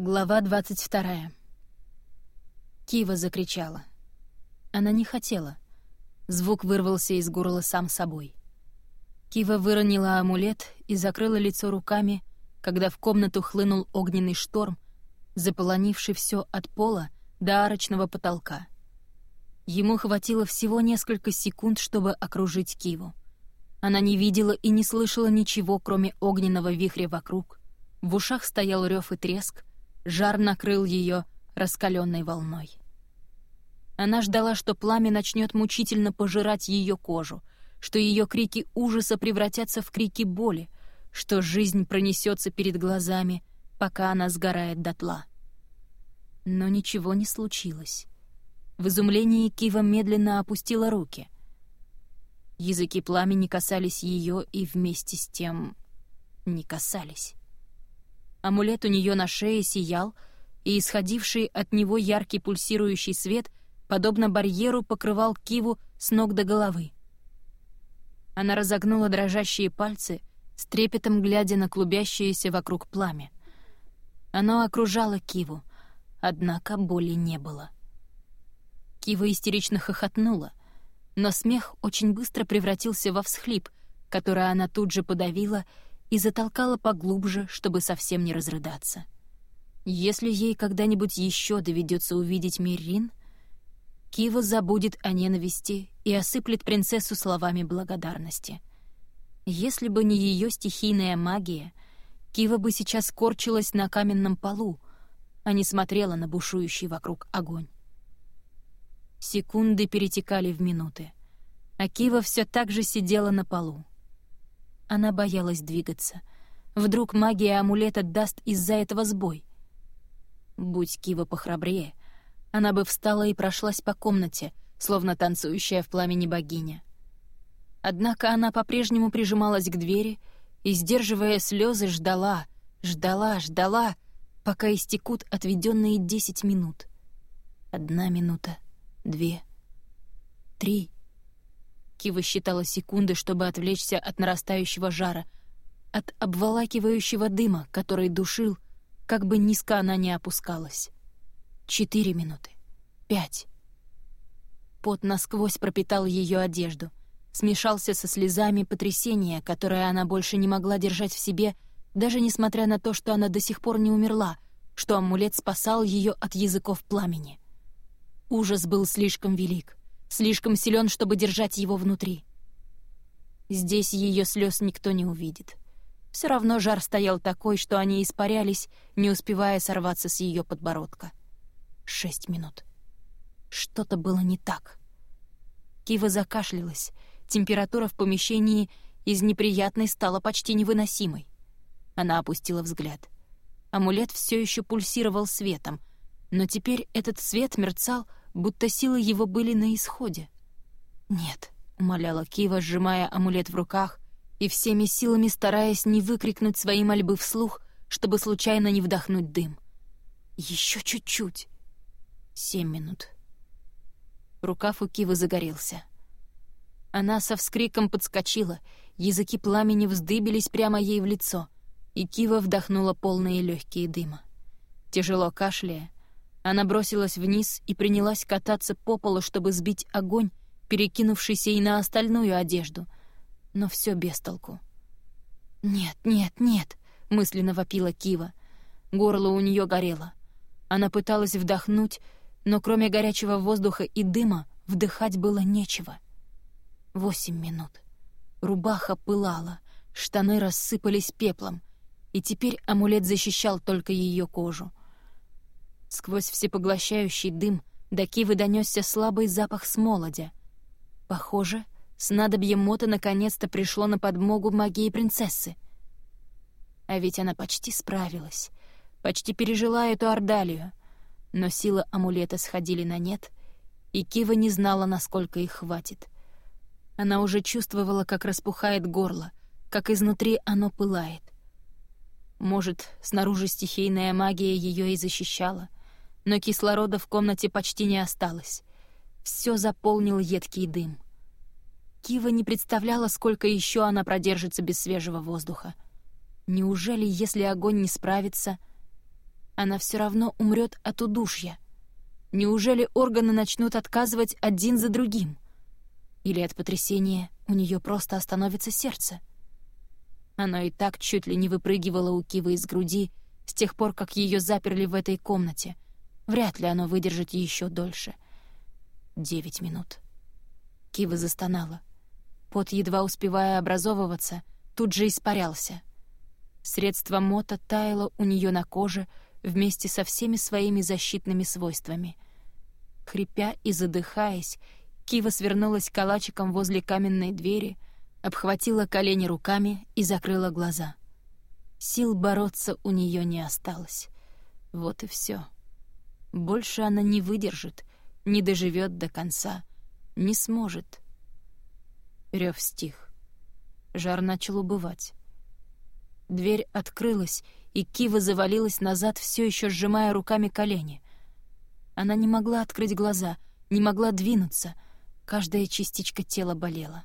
Глава 22. Кива закричала. Она не хотела. Звук вырвался из горла сам собой. Кива выронила амулет и закрыла лицо руками, когда в комнату хлынул огненный шторм, заполонивший все от пола до арочного потолка. Ему хватило всего несколько секунд, чтобы окружить Киву. Она не видела и не слышала ничего, кроме огненного вихря вокруг. В ушах стоял рев и треск, Жар накрыл ее раскаленной волной. Она ждала, что пламя начнет мучительно пожирать ее кожу, что ее крики ужаса превратятся в крики боли, что жизнь пронесется перед глазами, пока она сгорает дотла. Но ничего не случилось. В изумлении Кива медленно опустила руки. Языки пламени касались ее и вместе с тем не касались. Амулет у нее на шее сиял, и исходивший от него яркий пульсирующий свет, подобно барьеру, покрывал Киву с ног до головы. Она разогнула дрожащие пальцы, с трепетом глядя на клубящееся вокруг пламя. Оно окружало Киву, однако боли не было. Кива истерично хохотнула, но смех очень быстро превратился во всхлип, который она тут же подавила и затолкала поглубже, чтобы совсем не разрыдаться. Если ей когда-нибудь еще доведется увидеть Миррин, Кива забудет о ненависти и осыплет принцессу словами благодарности. Если бы не ее стихийная магия, Кива бы сейчас корчилась на каменном полу, а не смотрела на бушующий вокруг огонь. Секунды перетекали в минуты, а Кива все так же сидела на полу. Она боялась двигаться. Вдруг магия амулета даст из-за этого сбой. Будь Кива похрабрее, она бы встала и прошлась по комнате, словно танцующая в пламени богиня. Однако она по-прежнему прижималась к двери и, сдерживая слезы, ждала, ждала, ждала, пока истекут отведенные десять минут. Одна минута, две, три — Кива считала секунды, чтобы отвлечься от нарастающего жара, от обволакивающего дыма, который душил, как бы низко она ни опускалась. Четыре минуты. Пять. Пот насквозь пропитал ее одежду, смешался со слезами потрясения, которое она больше не могла держать в себе, даже несмотря на то, что она до сих пор не умерла, что амулет спасал ее от языков пламени. Ужас был слишком велик слишком силен, чтобы держать его внутри. Здесь ее слез никто не увидит. Все равно жар стоял такой, что они испарялись, не успевая сорваться с ее подбородка. Шесть минут. Что-то было не так. Кива закашлялась. Температура в помещении из неприятной стала почти невыносимой. Она опустила взгляд. Амулет все еще пульсировал светом, но теперь этот свет мерцал будто силы его были на исходе. «Нет», — умоляла Кива, сжимая амулет в руках и всеми силами стараясь не выкрикнуть свои мольбы вслух, чтобы случайно не вдохнуть дым. «Еще чуть-чуть». Семь минут. Рукав у Кивы загорелся. Она со вскриком подскочила, языки пламени вздыбились прямо ей в лицо, и Кива вдохнула полные легкие дыма. Тяжело кашляя, она бросилась вниз и принялась кататься по полу, чтобы сбить огонь, перекинувшийся и на остальную одежду. Но все без толку. «Нет, нет, нет!» — мысленно вопила Кива. Горло у нее горело. Она пыталась вдохнуть, но кроме горячего воздуха и дыма вдыхать было нечего. Восемь минут. Рубаха пылала, штаны рассыпались пеплом, и теперь амулет защищал только ее кожу. Сквозь всепоглощающий дым до Кивы донесся слабый запах смолодя. Похоже, снадобье Мота наконец-то пришло на подмогу магии принцессы. А ведь она почти справилась, почти пережила эту ордалию. Но силы амулета сходили на нет, и Кива не знала, насколько их хватит. Она уже чувствовала, как распухает горло, как изнутри оно пылает. Может, снаружи стихийная магия ее и защищала — но кислорода в комнате почти не осталось. Все заполнил едкий дым. Кива не представляла, сколько еще она продержится без свежего воздуха. Неужели, если огонь не справится... Она все равно умрет от удушья. Неужели органы начнут отказывать один за другим? Или от потрясения у нее просто остановится сердце? Оно и так чуть ли не выпрыгивало у Кивы из груди с тех пор, как ее заперли в этой комнате. Вряд ли оно выдержит еще дольше. Девять минут. Кива застонала. Пот, едва успевая образовываться, тут же испарялся. Средство мота таяло у нее на коже вместе со всеми своими защитными свойствами. Хрипя и задыхаясь, Кива свернулась калачиком возле каменной двери — обхватила колени руками и закрыла глаза. Сил бороться у нее не осталось. Вот и все. Больше она не выдержит, не доживет до конца, не сможет. Рев стих. Жар начал убывать. Дверь открылась, и Кива завалилась назад, все еще сжимая руками колени. Она не могла открыть глаза, не могла двинуться. Каждая частичка тела болела.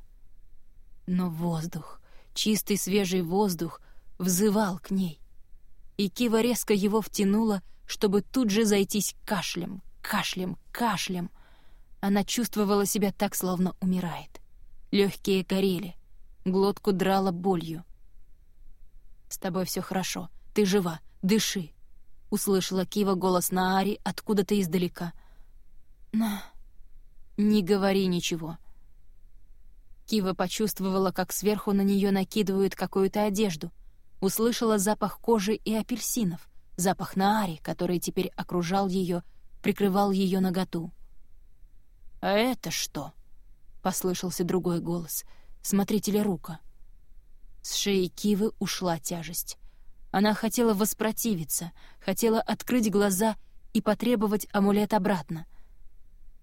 Но воздух, чистый свежий воздух, взывал к ней. И Кива резко его втянула, чтобы тут же зайтись кашлем, кашлем, кашлем. Она чувствовала себя так, словно умирает. Легкие горели, глотку драла болью. «С тобой все хорошо, ты жива, дыши», — услышала Кива голос Наари откуда-то издалека. «На...» «Не говори ничего», Кива почувствовала, как сверху на нее накидывают какую-то одежду. Услышала запах кожи и апельсинов, запах наари, который теперь окружал ее, прикрывал ее наготу. «А это что?» — послышался другой голос. Смотрителя рука. С шеи Кивы ушла тяжесть. Она хотела воспротивиться, хотела открыть глаза и потребовать амулет обратно.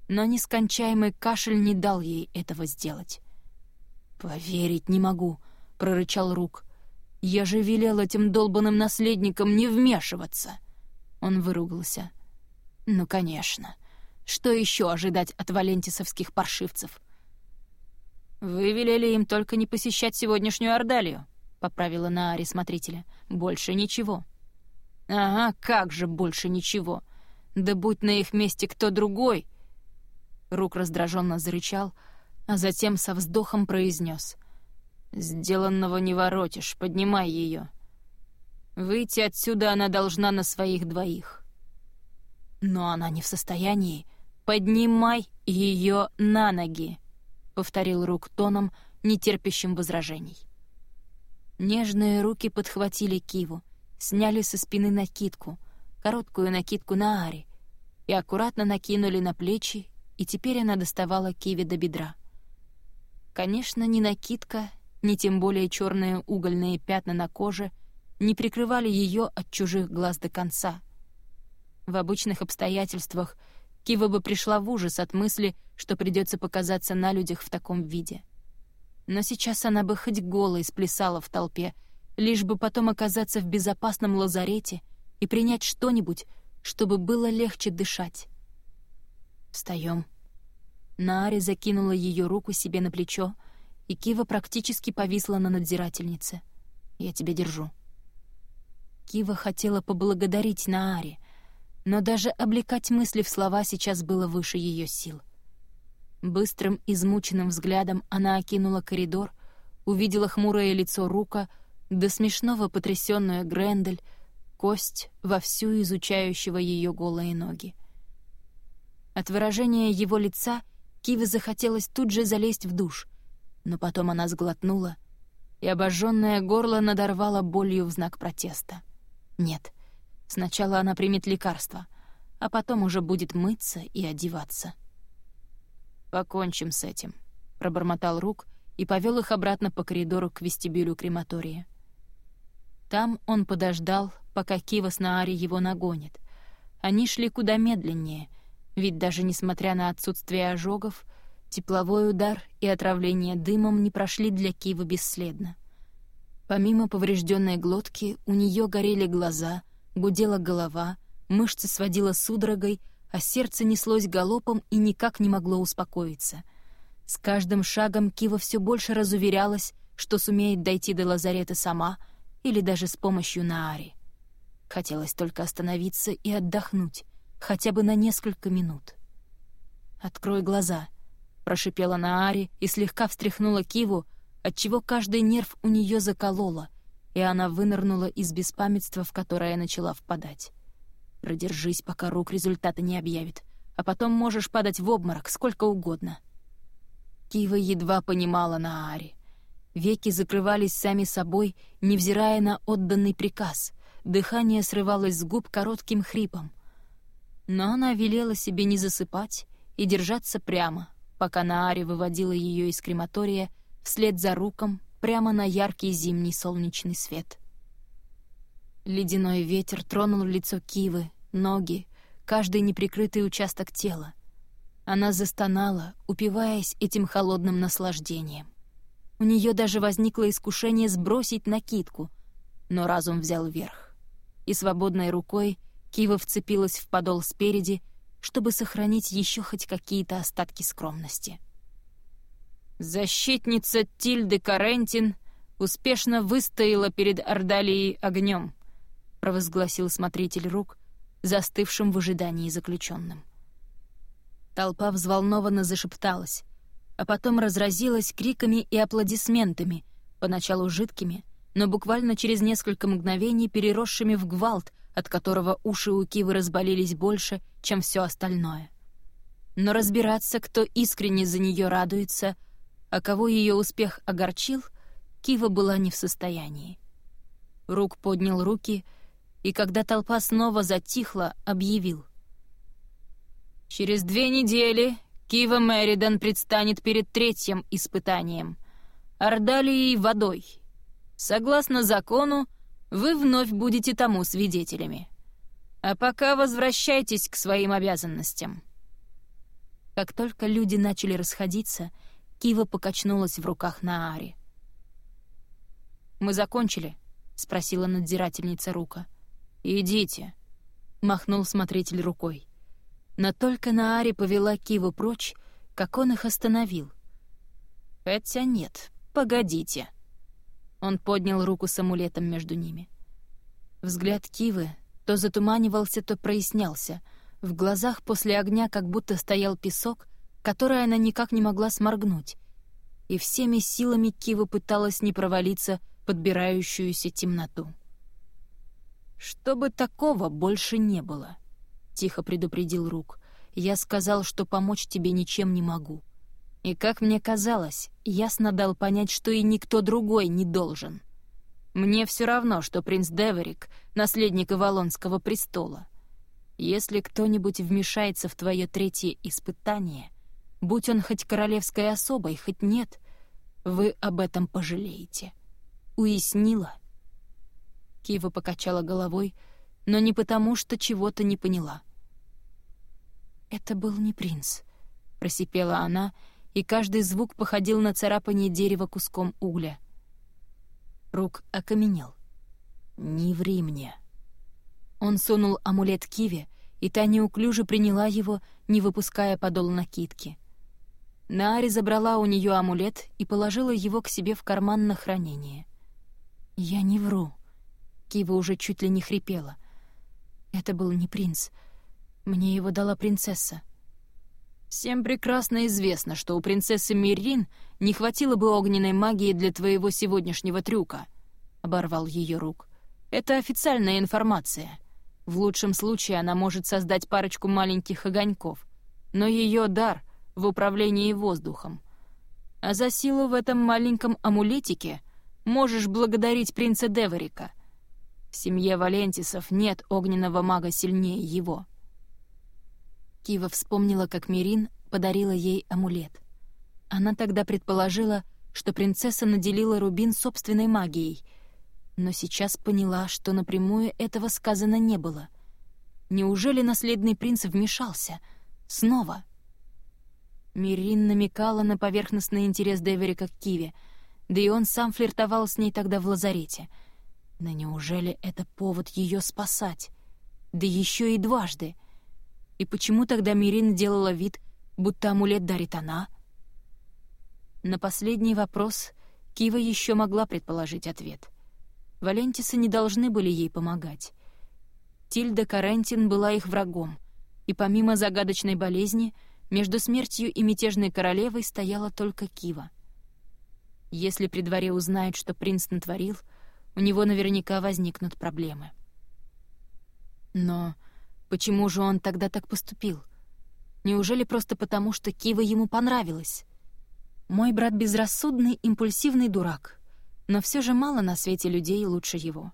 Но нескончаемый кашель не дал ей этого сделать. «Поверить не могу», — прорычал Рук. «Я же велел этим долбанным наследникам не вмешиваться!» Он выругался. «Ну, конечно. Что еще ожидать от валентисовских паршивцев?» «Вы велели им только не посещать сегодняшнюю Ордалию», — поправила Наари смотрителя. «Больше ничего». «Ага, как же больше ничего? Да будь на их месте кто другой!» Рук раздраженно зарычал, — а затем со вздохом произнес. «Сделанного не воротишь, поднимай ее. Выйти отсюда она должна на своих двоих». «Но она не в состоянии. Поднимай ее на ноги», — повторил Рук тоном, нетерпящим возражений. Нежные руки подхватили Киву, сняли со спины накидку, короткую накидку на Ари, и аккуратно накинули на плечи, и теперь она доставала Киве до бедра. Конечно, ни накидка, ни тем более черные угольные пятна на коже не прикрывали ее от чужих глаз до конца. В обычных обстоятельствах Кива бы пришла в ужас от мысли, что придется показаться на людях в таком виде. Но сейчас она бы хоть голой сплясала в толпе, лишь бы потом оказаться в безопасном лазарете и принять что-нибудь, чтобы было легче дышать. «Встаем», Наари закинула ее руку себе на плечо, и Кива практически повисла на надзирательнице. «Я тебя держу». Кива хотела поблагодарить Наари, но даже облекать мысли в слова сейчас было выше ее сил. Быстрым, измученным взглядом она окинула коридор, увидела хмурое лицо Рука, до смешного потрясенную Грендель, кость, вовсю изучающего ее голые ноги. От выражения его лица Киве захотелось тут же залезть в душ, но потом она сглотнула, и обожженное горло надорвало болью в знак протеста. Нет, сначала она примет лекарство, а потом уже будет мыться и одеваться. «Покончим с этим», — пробормотал Рук и повел их обратно по коридору к вестибюлю крематория. Там он подождал, пока Кива с Наари его нагонит. Они шли куда медленнее — ведь даже несмотря на отсутствие ожогов, тепловой удар и отравление дымом не прошли для Кивы бесследно. Помимо поврежденной глотки, у нее горели глаза, гудела голова, мышцы сводила судорогой, а сердце неслось галопом и никак не могло успокоиться. С каждым шагом Кива все больше разуверялась, что сумеет дойти до лазарета сама или даже с помощью Наари. Хотелось только остановиться и отдохнуть, хотя бы на несколько минут. «Открой глаза», — прошипела Наари и слегка встряхнула Киву, отчего каждый нерв у нее закололо, и она вынырнула из беспамятства, в которое начала впадать. «Продержись, пока рук результата не объявит, а потом можешь падать в обморок сколько угодно». Кива едва понимала Наари. Веки закрывались сами собой, невзирая на отданный приказ. Дыхание срывалось с губ коротким хрипом. Но она велела себе не засыпать и держаться прямо, пока Наари выводила ее из крематория вслед за руком прямо на яркий зимний солнечный свет. Ледяной ветер тронул лицо Кивы, ноги, каждый неприкрытый участок тела. Она застонала, упиваясь этим холодным наслаждением. У нее даже возникло искушение сбросить накидку, но разум взял верх. И свободной рукой Кива вцепилась в подол спереди, чтобы сохранить еще хоть какие-то остатки скромности. Защитница Тильды Карентин успешно выстояла перед Ордалией огнем, провозгласил смотритель рук, застывшим в ожидании заключенным. Толпа взволнованно зашепталась а потом разразилась криками и аплодисментами, поначалу жидкими, но буквально через несколько мгновений переросшими в гвалт, от которого уши у Кивы разболелись больше, чем все остальное. Но разбираться, кто искренне за нее радуется, а кого ее успех огорчил, Кива была не в состоянии. Рук поднял руки, и когда толпа снова затихла, объявил. «Через две недели Кива Мэридан предстанет перед третьим испытанием — Ордалией водой. Согласно закону, вы вновь будете тому свидетелями. А пока возвращайтесь к своим обязанностям». Как только люди начали расходиться, Кива покачнулась в руках Наари. «Мы закончили?» — спросила надзирательница Рука. «Идите», — махнул смотритель рукой. Но только Наари повела Киву прочь, как он их остановил. «Хотя нет, погодите». Он поднял руку с амулетом между ними. Взгляд Кивы то затуманивался, то прояснялся. В глазах после огня как будто стоял песок, который она никак не могла сморгнуть. И всеми силами Кива пыталась не провалиться подбирающуюся темноту. Чтобы такого больше не было тихо предупредил Рук. «Я сказал, что помочь тебе ничем не могу. И, как мне казалось, ясно дал понять, что и никто другой не должен. Мне все равно, что принц Деверик — наследник Авалонского престола. Если кто-нибудь вмешается в твое третье испытание, будь он хоть королевской особой, хоть нет, вы об этом пожалеете. Уяснила?» Кива покачала головой, но не потому, что чего-то не поняла — «Это был не принц», — просипела она, и каждый звук походил на царапание дерева куском угля. Рук окаменел. «Не ври мне». Он сунул амулет Киве, и та неуклюже приняла его, не выпуская подол накидки. Наари забрала у нее амулет и положила его к себе в карман на хранение. «Я не вру», — Кива уже чуть ли не хрипела. «Это был не принц. Мне его дала принцесса. Всем прекрасно известно, что у принцессы Миррин не хватило бы огненной магии для твоего сегодняшнего трюка, — оборвал ее рук. Это официальная информация. В лучшем случае она может создать парочку маленьких огоньков, но ее дар в управлении воздухом. А за силу в этом маленьком амулетике можешь благодарить принца Деворика. В семье Валентисов нет огненного мага сильнее его. Кива вспомнила, как Мирин подарила ей амулет. Она тогда предположила, что принцесса наделила Рубин собственной магией, но сейчас поняла, что напрямую этого сказано не было. Неужели наследный принц вмешался? Снова? Мирин намекала на поверхностный интерес Деверика к Киве, да и он сам флиртовал с ней тогда в лазарете. Но неужели это повод ее спасать? Да еще и дважды — и почему тогда Мирин делала вид, будто амулет дарит она? На последний вопрос Кива еще могла предположить ответ. Валентисы не должны были ей помогать. Тильда Карентин была их врагом, и помимо загадочной болезни, между смертью и мятежной королевой стояла только Кива. Если при дворе узнают, что принц натворил, у него наверняка возникнут проблемы. Но почему же он тогда так поступил? Неужели просто потому, что Кива ему понравилась? Мой брат безрассудный, импульсивный дурак, но все же мало на свете людей лучше его.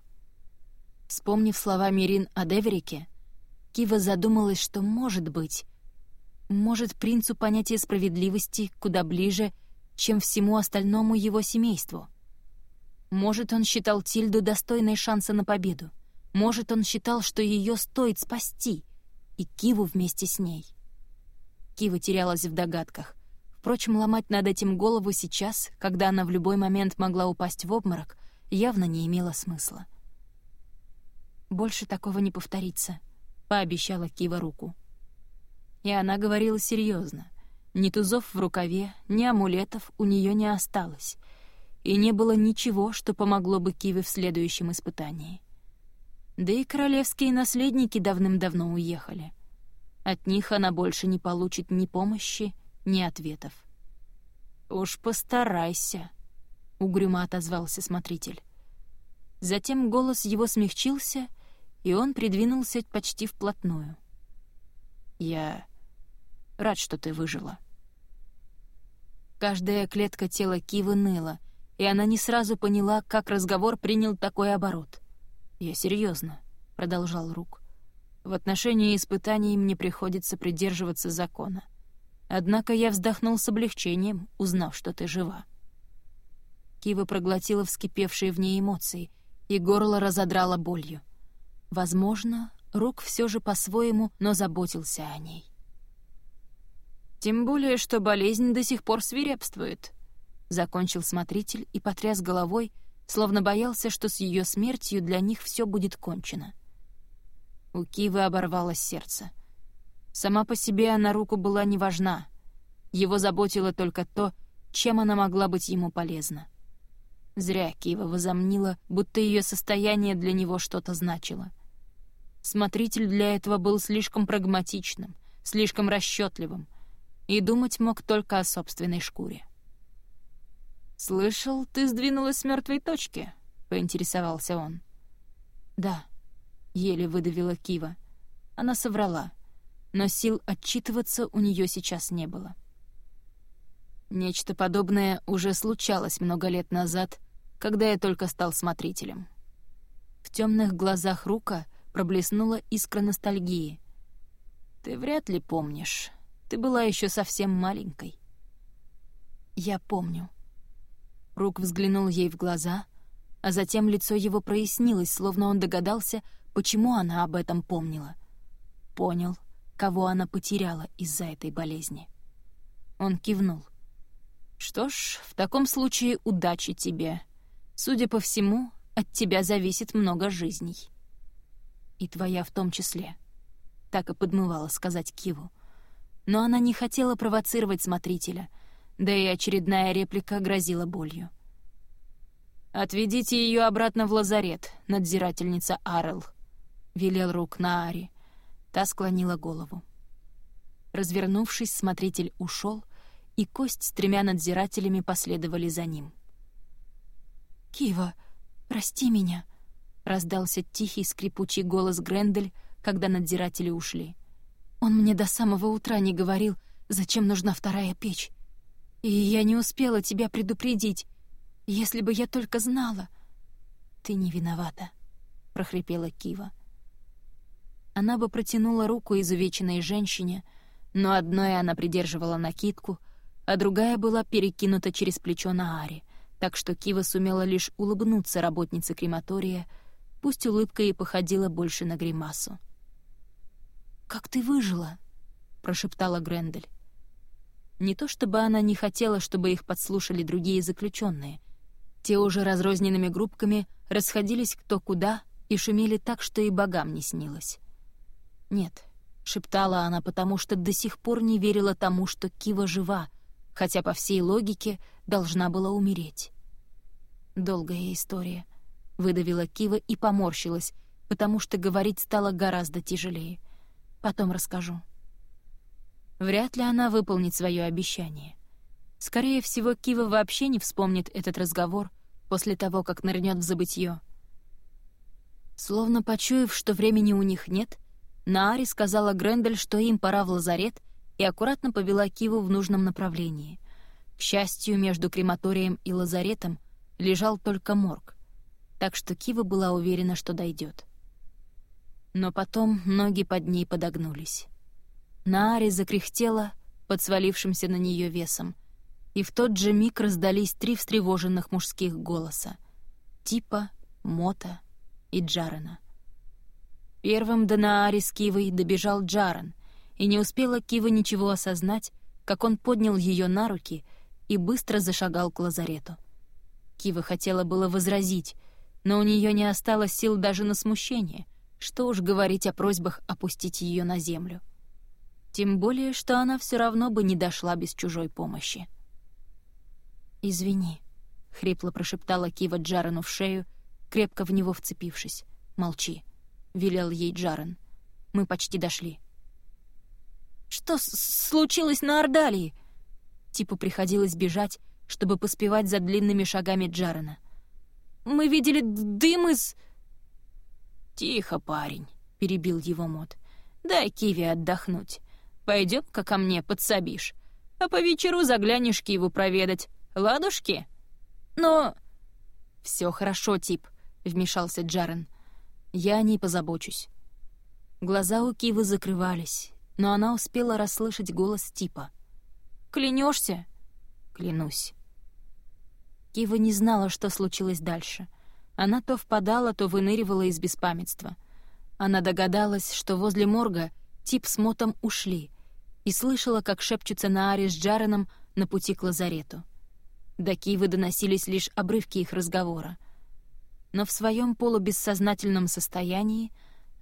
Вспомнив слова Мирин о Деверике, Кива задумалась, что, может быть, может принцу понятие справедливости куда ближе, чем всему остальному его семейству. Может, он считал Тильду достойной шанса на победу. Может, он считал, что ее стоит спасти, и Киву вместе с ней. Кива терялась в догадках. Впрочем, ломать над этим голову сейчас, когда она в любой момент могла упасть в обморок, явно не имело смысла. «Больше такого не повторится», — пообещала Кива руку. И она говорила серьезно. Ни тузов в рукаве, ни амулетов у нее не осталось, и не было ничего, что помогло бы Киве в следующем испытании. Да и королевские наследники давным-давно уехали. От них она больше не получит ни помощи, ни ответов. «Уж постарайся», — угрюмо отозвался смотритель. Затем голос его смягчился, и он придвинулся почти вплотную. «Я рад, что ты выжила». Каждая клетка тела Кивы ныла, и она не сразу поняла, как разговор принял такой оборот. «Я серьезно, продолжал Рук. В отношении испытаний мне приходится придерживаться закона. Однако я вздохнул с облегчением, узнав, что ты жива. Кива проглотила вскипевшие в ней эмоции, и горло разодрало болью. Возможно, Рук все же по-своему, но заботился о ней. «Тем более, что болезнь до сих пор свирепствует», — закончил смотритель и потряс головой, словно боялся, что с ее смертью для них все будет кончено. У Кивы оборвалось сердце. Сама по себе она руку была не важна. Его заботило только то, чем она могла быть ему полезна. Зря Кива возомнила, будто ее состояние для него что-то значило. Смотритель для этого был слишком прагматичным, слишком расчетливым, и думать мог только о собственной шкуре. «Слышал, ты сдвинулась с мертвой точки?» — поинтересовался он. «Да», еле выдавила Кива. Она соврала, но сил отчитываться у нее сейчас не было. Нечто подобное уже случалось много лет назад, когда я только стал смотрителем. В темных глазах Рука проблеснула искра ностальгии. «Ты вряд ли помнишь. Ты была еще совсем маленькой». «Я помню». Рук взглянул ей в глаза, а затем лицо его прояснилось, словно он догадался, почему она об этом помнила. Понял, кого она потеряла из-за этой болезни. Он кивнул. «Что ж, в таком случае удачи тебе. Судя по всему, от тебя зависит много жизней. И твоя в том числе». Так и подмывала сказать Киву. Но она не хотела провоцировать смотрителя, да и очередная реплика грозила болью. «Отведите ее обратно в лазарет, надзирательница Арел», велел рук на Ари. Та склонила голову. Развернувшись, смотритель ушел, и кость с тремя надзирателями последовали за ним. «Кива, прости меня», — раздался тихий скрипучий голос Грендель, когда надзиратели ушли. «Он мне до самого утра не говорил, зачем нужна вторая печь. И я не успела тебя предупредить. Если бы я только знала...» «Ты не виновата», — прохрипела Кива она бы протянула руку изувеченной женщине, но одной она придерживала накидку, а другая была перекинута через плечо на Аре, так что Кива сумела лишь улыбнуться работнице крематория, пусть улыбка и походила больше на гримасу. «Как ты выжила?» — прошептала Грендель. Не то чтобы она не хотела, чтобы их подслушали другие заключенные. Те уже разрозненными группками расходились кто куда и шумели так, что и богам не снилось. «Нет», — шептала она, потому что до сих пор не верила тому, что Кива жива, хотя по всей логике должна была умереть. «Долгая история», — выдавила Кива и поморщилась, потому что говорить стало гораздо тяжелее. Потом расскажу. Вряд ли она выполнит свое обещание. Скорее всего, Кива вообще не вспомнит этот разговор после того, как нырнет в забытье. Словно почуяв, что времени у них нет, Наари сказала Грендель, что им пора в лазарет, и аккуратно повела Киву в нужном направлении. К счастью, между крематорием и лазаретом лежал только морг, так что Кива была уверена, что дойдет. Но потом ноги под ней подогнулись. Наари закряхтела под свалившимся на нее весом, и в тот же миг раздались три встревоженных мужских голоса — Типа, Мота и Джарена. Первым до Наари с Кивой добежал Джарен, и не успела Кива ничего осознать, как он поднял ее на руки и быстро зашагал к лазарету. Кива хотела было возразить, но у нее не осталось сил даже на смущение, что уж говорить о просьбах опустить ее на землю. Тем более, что она все равно бы не дошла без чужой помощи. «Извини», — хрипло прошептала Кива Джарену в шею, крепко в него вцепившись. «Молчи», — велел ей Джарен. «Мы почти дошли». «Что случилось на Ордалии?» Типу приходилось бежать, чтобы поспевать за длинными шагами Джарена. «Мы видели дым из...» «Тихо, парень», — перебил его Мот. «Дай Киви отдохнуть. Пойдем-ка ко мне подсобишь. А по вечеру заглянешь Киву проведать. Ладушки?» «Но...» «Все хорошо, тип», — вмешался Джарен. «Я о ней позабочусь». Глаза у Кивы закрывались, но она успела расслышать голос типа. «Клянешься?» «Клянусь». Кива не знала, что случилось дальше. Она то впадала, то выныривала из беспамятства. Она догадалась, что возле морга тип с мотом ушли, и слышала, как шепчутся на Аре с Джареном на пути к лазарету. До Кивы доносились лишь обрывки их разговора. Но в своем полубессознательном состоянии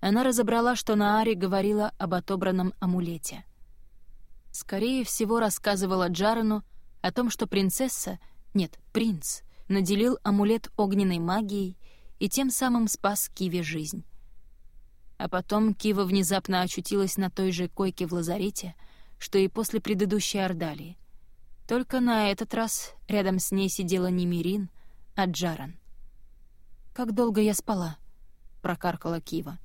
она разобрала, что Наари говорила об отобранном амулете. Скорее всего, рассказывала Джарену о том, что принцесса, нет, принц, наделил амулет огненной магией и тем самым спас Киве жизнь. А потом Кива внезапно очутилась на той же койке в лазарете, что и после предыдущей Ордалии. Только на этот раз рядом с ней сидела не Мирин, а Джаран. «Как долго я спала?» — прокаркала Кива.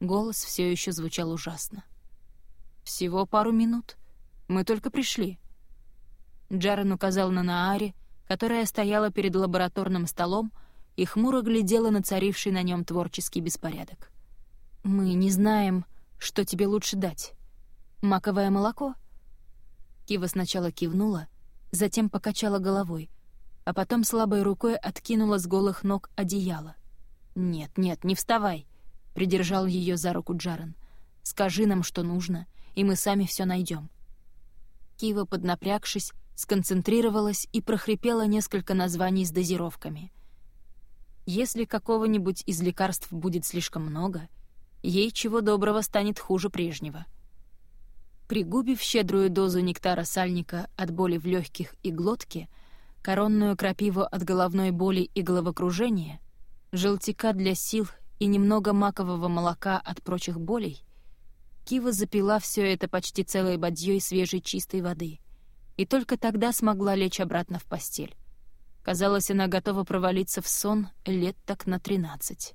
Голос все еще звучал ужасно. «Всего пару минут. Мы только пришли». Джарен указал на Нааре, которая стояла перед лабораторным столом и хмуро глядела на царивший на нем творческий беспорядок. «Мы не знаем, что тебе лучше дать. Маковое молоко?» Кива сначала кивнула, затем покачала головой, а потом слабой рукой откинула с голых ног одеяло. «Нет, нет, не вставай!» — придержал ее за руку Джарен. «Скажи нам, что нужно, и мы сами все найдем. Кива, поднапрягшись, сконцентрировалась и прохрипела несколько названий с дозировками. Если какого-нибудь из лекарств будет слишком много, ей чего доброго станет хуже прежнего. Пригубив щедрую дозу нектара сальника от боли в легких и глотке, коронную крапиву от головной боли и головокружения, желтика для сил и немного макового молока от прочих болей, Кива запила все это почти целой бадьей свежей чистой воды и только тогда смогла лечь обратно в постель. Казалось, она готова провалиться в сон лет так на тринадцать.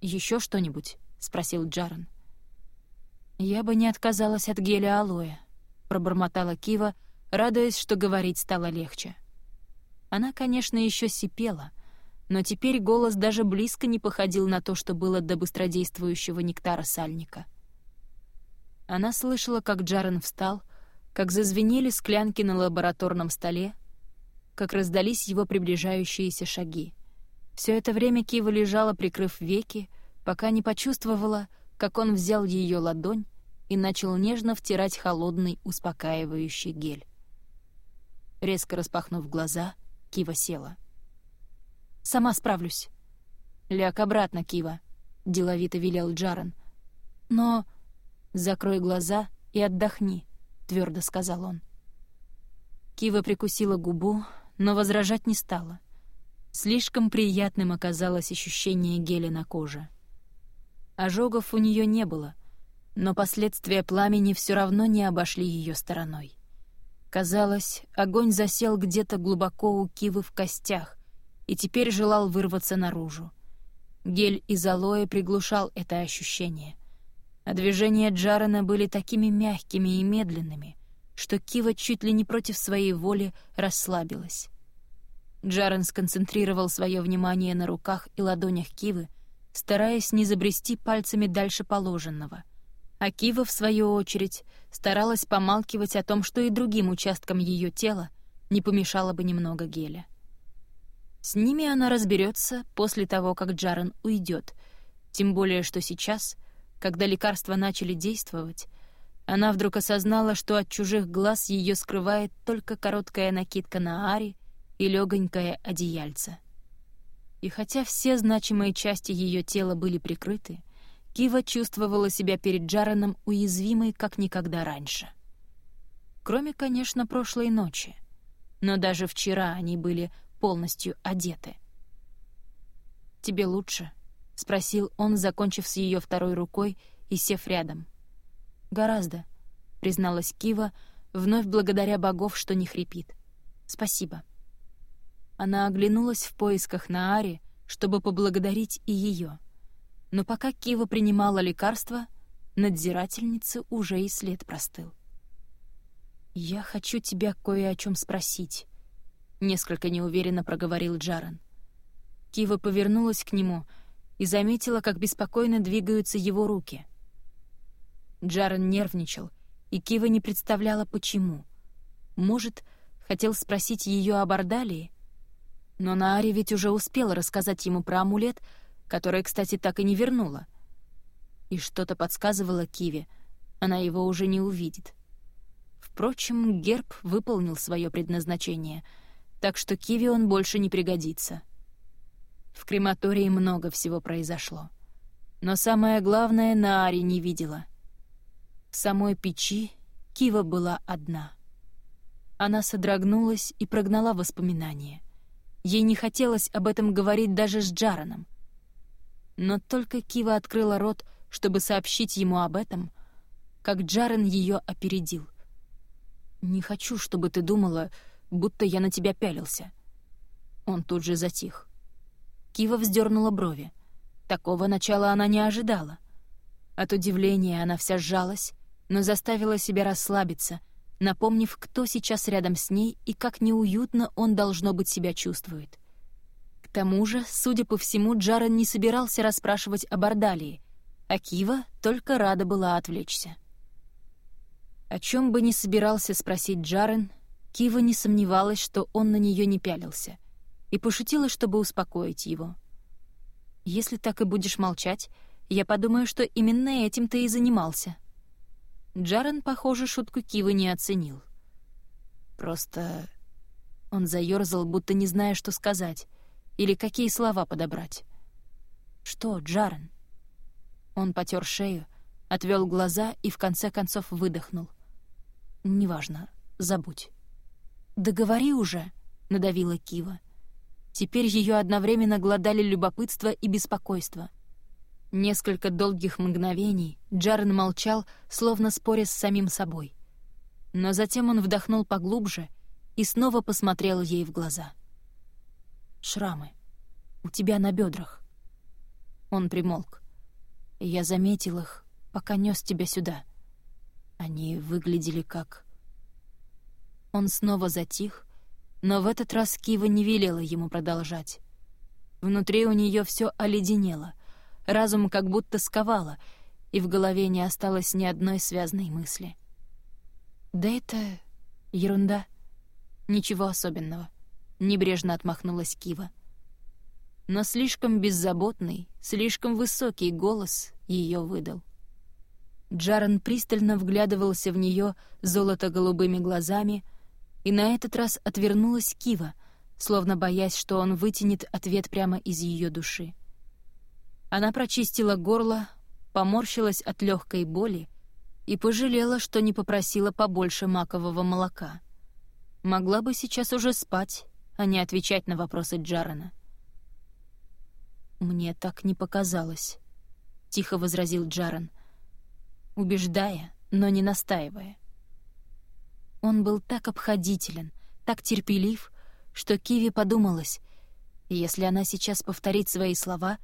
Еще что-нибудь?» — спросил Джаран. «Я бы не отказалась от геля алоэ», — пробормотала Кива, радуясь, что говорить стало легче. Она, конечно, еще сипела, но теперь голос даже близко не походил на то, что было до быстродействующего нектара сальника. Она слышала, как Джарен встал, как зазвенели склянки на лабораторном столе, как раздались его приближающиеся шаги. Все это время Кива лежала, прикрыв веки, пока не почувствовала, как он взял ее ладонь и начал нежно втирать холодный, успокаивающий гель. Резко распахнув глаза, Кива села. «Сама справлюсь». «Ляг обратно, Кива», — деловито велел Джаран. «Но...» «Закрой глаза и отдохни», твердо сказал он. Кива прикусила губу, но возражать не стала. Слишком приятным оказалось ощущение геля на коже. Ожогов у нее не было, но последствия пламени все равно не обошли ее стороной. Казалось, огонь засел где-то глубоко у Кивы в костях и теперь желал вырваться наружу. Гель из алоэ приглушал это ощущение. А движения Джарена были такими мягкими и медленными, что Кива чуть ли не против своей воли расслабилась. Джарен сконцентрировал свое внимание на руках и ладонях Кивы, стараясь не забрести пальцами дальше положенного. А Кива, в свою очередь, старалась помалкивать о том, что и другим участкам ее тела не помешало бы немного геля. С ними она разберется после того, как Джарен уйдет, тем более что сейчас, когда лекарства начали действовать, она вдруг осознала, что от чужих глаз ее скрывает только короткая накидка на Ари и легонькое одеяльце. И хотя все значимые части ее тела были прикрыты, Кива чувствовала себя перед Джареном уязвимой, как никогда раньше. Кроме, конечно, прошлой ночи. Но даже вчера они были полностью одеты. «Тебе лучше?» — спросил он, закончив с ее второй рукой и сев рядом. «Гораздо», — призналась Кива, вновь благодаря богов, что не хрипит. «Спасибо». Она оглянулась в поисках на Ари, чтобы поблагодарить и ее. Но пока Кива принимала лекарство, надзирательнице уже и след простыл. «Я хочу тебя кое о чем спросить», — несколько неуверенно проговорил Джаран. Кива повернулась к нему и заметила, как беспокойно двигаются его руки. Джаран нервничал, и Кива не представляла, почему. Может, хотел спросить ее об Ордалии? Но Наари ведь уже успела рассказать ему про амулет, который, кстати, так и не вернула. И что-то подсказывало Киве, она его уже не увидит. Впрочем, герб выполнил свое предназначение — так что Киви он больше не пригодится. В крематории много всего произошло. Но самое главное Наари не видела. В самой печи Кива была одна. Она содрогнулась и прогнала воспоминания. Ей не хотелось об этом говорить даже с Джараном. Но только Кива открыла рот, чтобы сообщить ему об этом, как Джарен ее опередил. «Не хочу, чтобы ты думала, будто я на тебя пялился». Он тут же затих. Кива вздернула брови. Такого начала она не ожидала. От удивления она вся сжалась, но заставила себя расслабиться, напомнив, кто сейчас рядом с ней и как неуютно он, должно быть, себя чувствует. К тому же, судя по всему, Джарен не собирался расспрашивать об Ордалии, а Кива только рада была отвлечься. О чем бы ни собирался спросить Джарен, Кива не сомневалась, что он на нее не пялился, и пошутила, чтобы успокоить его. «Если так и будешь молчать, я подумаю, что именно этим ты и занимался». Джарен, похоже, шутку Кивы не оценил. «Просто...» Он заёрзал, будто не зная, что сказать, или какие слова подобрать. «Что, Джарен?» Он потер шею, отвел глаза и в конце концов выдохнул. «Неважно, забудь». «Да говори уже!» — надавила Кива. Теперь ее одновременно глодали любопытство и беспокойство. Несколько долгих мгновений Джарен молчал, словно споря с самим собой. Но затем он вдохнул поглубже и снова посмотрел ей в глаза. «Шрамы. У тебя на бедрах. Он примолк. «Я заметил их, пока нес тебя сюда. Они выглядели как он снова затих, но в этот раз Кива не велела ему продолжать. Внутри у нее все оледенело, разум как будто сковало, и в голове не осталось ни одной связной мысли. «Да это... ерунда. Ничего особенного», — небрежно отмахнулась Кива. Но слишком беззаботный, слишком высокий голос ее выдал. Джарен пристально вглядывался в нее золото-голубыми глазами — и на этот раз отвернулась Кива, словно боясь, что он вытянет ответ прямо из ее души. Она прочистила горло, поморщилась от легкой боли и пожалела, что не попросила побольше макового молока. Могла бы сейчас уже спать, а не отвечать на вопросы Джарена. — «Мне так не показалось», — тихо возразил Джаран, убеждая, но не настаивая. Он был так обходителен, так терпелив, что Киви подумалась, если она сейчас повторит свои слова,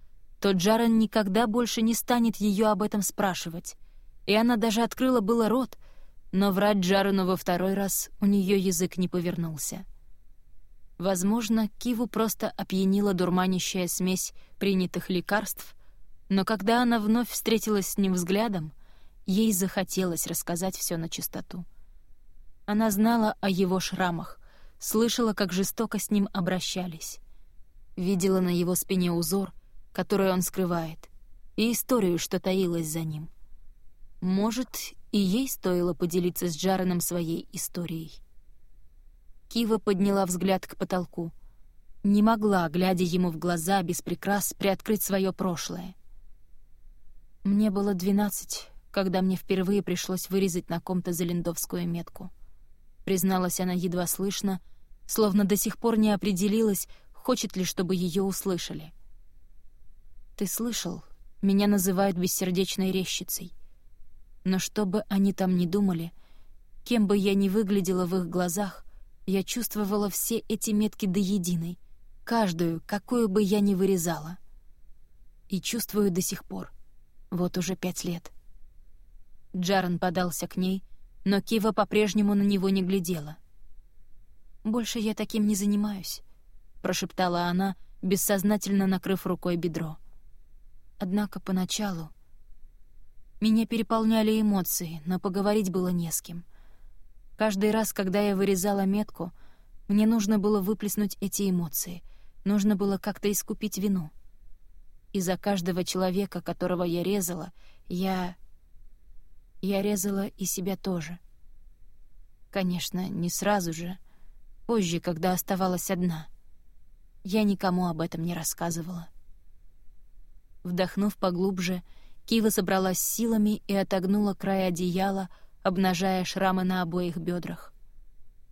то Джаран никогда больше не станет ее об этом спрашивать. И она даже открыла было рот, но врать Джарану во второй раз у нее язык не повернулся. Возможно, Киву просто опьянила дурманящая смесь принятых лекарств, но когда она вновь встретилась с ним взглядом, ей захотелось рассказать все на чистоту. Она знала о его шрамах, слышала, как жестоко с ним обращались. Видела на его спине узор, который он скрывает, и историю, что таилась за ним. Может, и ей стоило поделиться с Джареном своей историей. Кива подняла взгляд к потолку. Не могла, глядя ему в глаза, без прикрас, приоткрыть свое прошлое. Мне было двенадцать, когда мне впервые пришлось вырезать на ком-то залендовскую метку — призналась она едва слышно, словно до сих пор не определилась, хочет ли, чтобы ее услышали. «Ты слышал, меня называют бессердечной резчицей. Но что бы они там ни думали, кем бы я ни выглядела в их глазах, я чувствовала все эти метки до единой, каждую, какую бы я ни вырезала. И чувствую до сих пор. Вот уже пять лет. Джаран подался к ней — но Кива по-прежнему на него не глядела. «Больше я таким не занимаюсь», — прошептала она, бессознательно накрыв рукой бедро. Однако поначалу меня переполняли эмоции, но поговорить было не с кем. Каждый раз, когда я вырезала метку, мне нужно было выплеснуть эти эмоции, нужно было как-то искупить вину. И за каждого человека, которого я резала, я я резала и себя тоже. Конечно, не сразу же, позже, когда оставалась одна. Я никому об этом не рассказывала. Вдохнув поглубже, Кива собралась силами и отогнула край одеяла, обнажая шрамы на обоих бедрах.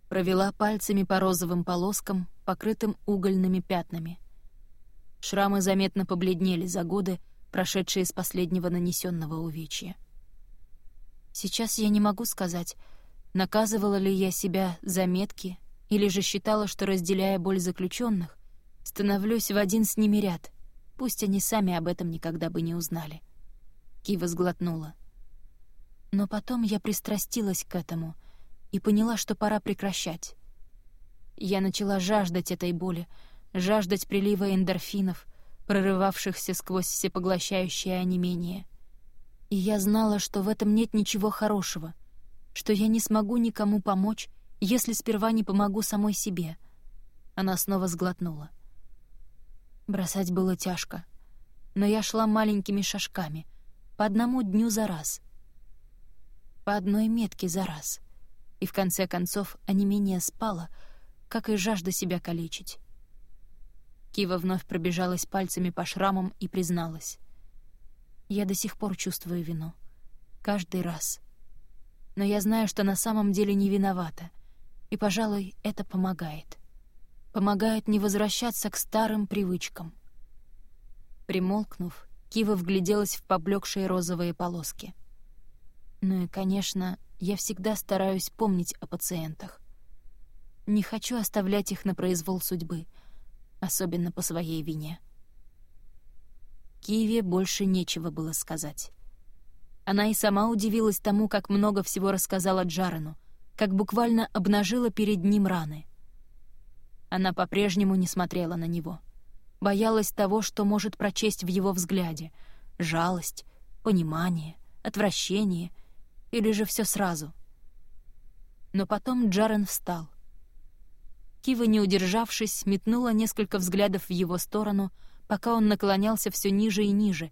Провела пальцами по розовым полоскам, покрытым угольными пятнами. Шрамы заметно побледнели за годы, прошедшие с последнего нанесенного увечья. Сейчас я не могу сказать, наказывала ли я себя за метки или же считала, что, разделяя боль заключенных, становлюсь в один с ними ряд, пусть они сами об этом никогда бы не узнали. Кива сглотнула. Но потом я пристрастилась к этому и поняла, что пора прекращать. Я начала жаждать этой боли, жаждать прилива эндорфинов, прорывавшихся сквозь всепоглощающее онемение — и я знала, что в этом нет ничего хорошего, что я не смогу никому помочь, если сперва не помогу самой себе. Она снова сглотнула. Бросать было тяжко, но я шла маленькими шажками, по одному дню за раз. По одной метке за раз. И в конце концов онемение спало, как и жажда себя калечить. Кива вновь пробежалась пальцами по шрамам и призналась. Я до сих пор чувствую вину. Каждый раз. Но я знаю, что на самом деле не виновата. И, пожалуй, это помогает. Помогает не возвращаться к старым привычкам. Примолкнув, Кива вгляделась в поблекшие розовые полоски. Ну и, конечно, я всегда стараюсь помнить о пациентах. Не хочу оставлять их на произвол судьбы, особенно по своей вине. Киеве больше нечего было сказать. Она и сама удивилась тому, как много всего рассказала Джарену, как буквально обнажила перед ним раны. Она по-прежнему не смотрела на него. Боялась того, что может прочесть в его взгляде — жалость, понимание, отвращение или же все сразу. Но потом Джарен встал. Кива, не удержавшись, метнула несколько взглядов в его сторону — пока он наклонялся все ниже и ниже,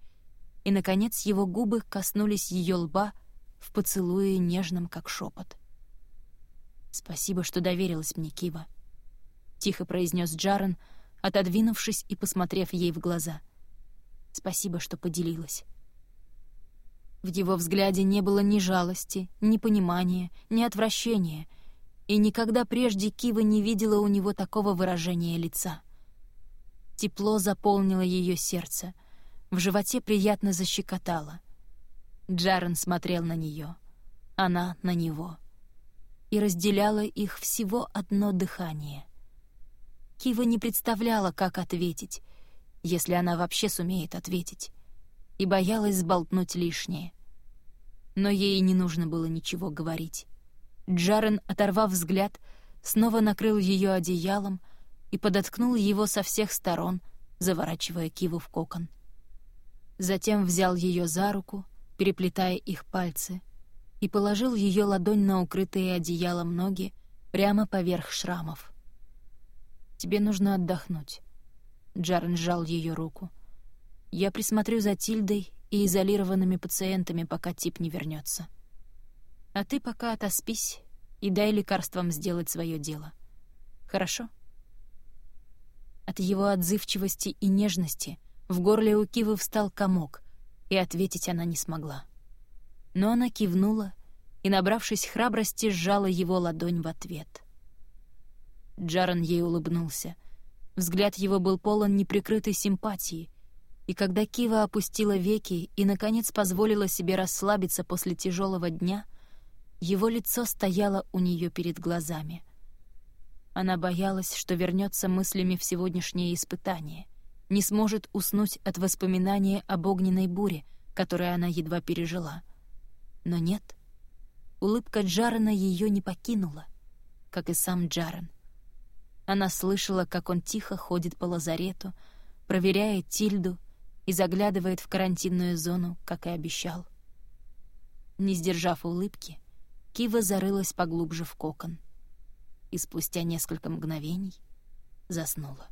и, наконец, его губы коснулись ее лба в поцелуе нежном, как шепот. «Спасибо, что доверилась мне, Кива», — тихо произнес Джарен, отодвинувшись и посмотрев ей в глаза. «Спасибо, что поделилась». В его взгляде не было ни жалости, ни понимания, ни отвращения, и никогда прежде Кива не видела у него такого выражения лица — Тепло заполнило ее сердце, в животе приятно защекотало. Джарен смотрел на нее, она на него. И разделяло их всего одно дыхание. Кива не представляла, как ответить, если она вообще сумеет ответить, и боялась сболтнуть лишнее. Но ей не нужно было ничего говорить. Джарен, оторвав взгляд, снова накрыл ее одеялом и подоткнул его со всех сторон, заворачивая Киву в кокон. Затем взял ее за руку, переплетая их пальцы, и положил ее ладонь на укрытые одеялом ноги прямо поверх шрамов. «Тебе нужно отдохнуть». Джарен сжал ее руку. «Я присмотрю за Тильдой и изолированными пациентами, пока тип не вернется. А ты пока отоспись и дай лекарствам сделать свое дело. Хорошо?» От его отзывчивости и нежности в горле у Кивы встал комок, и ответить она не смогла. Но она кивнула и, набравшись храбрости, сжала его ладонь в ответ. Джаран ей улыбнулся. Взгляд его был полон неприкрытой симпатии, и когда Кива опустила веки и, наконец, позволила себе расслабиться после тяжелого дня, его лицо стояло у нее перед глазами — она боялась, что вернется мыслями в сегодняшнее испытание, не сможет уснуть от воспоминания об огненной буре, которую она едва пережила. Но нет, улыбка Джарена ее не покинула, как и сам Джарен. Она слышала, как он тихо ходит по лазарету, проверяет Тильду и заглядывает в карантинную зону, как и обещал. Не сдержав улыбки, Кива зарылась поглубже в кокон — и спустя несколько мгновений заснула.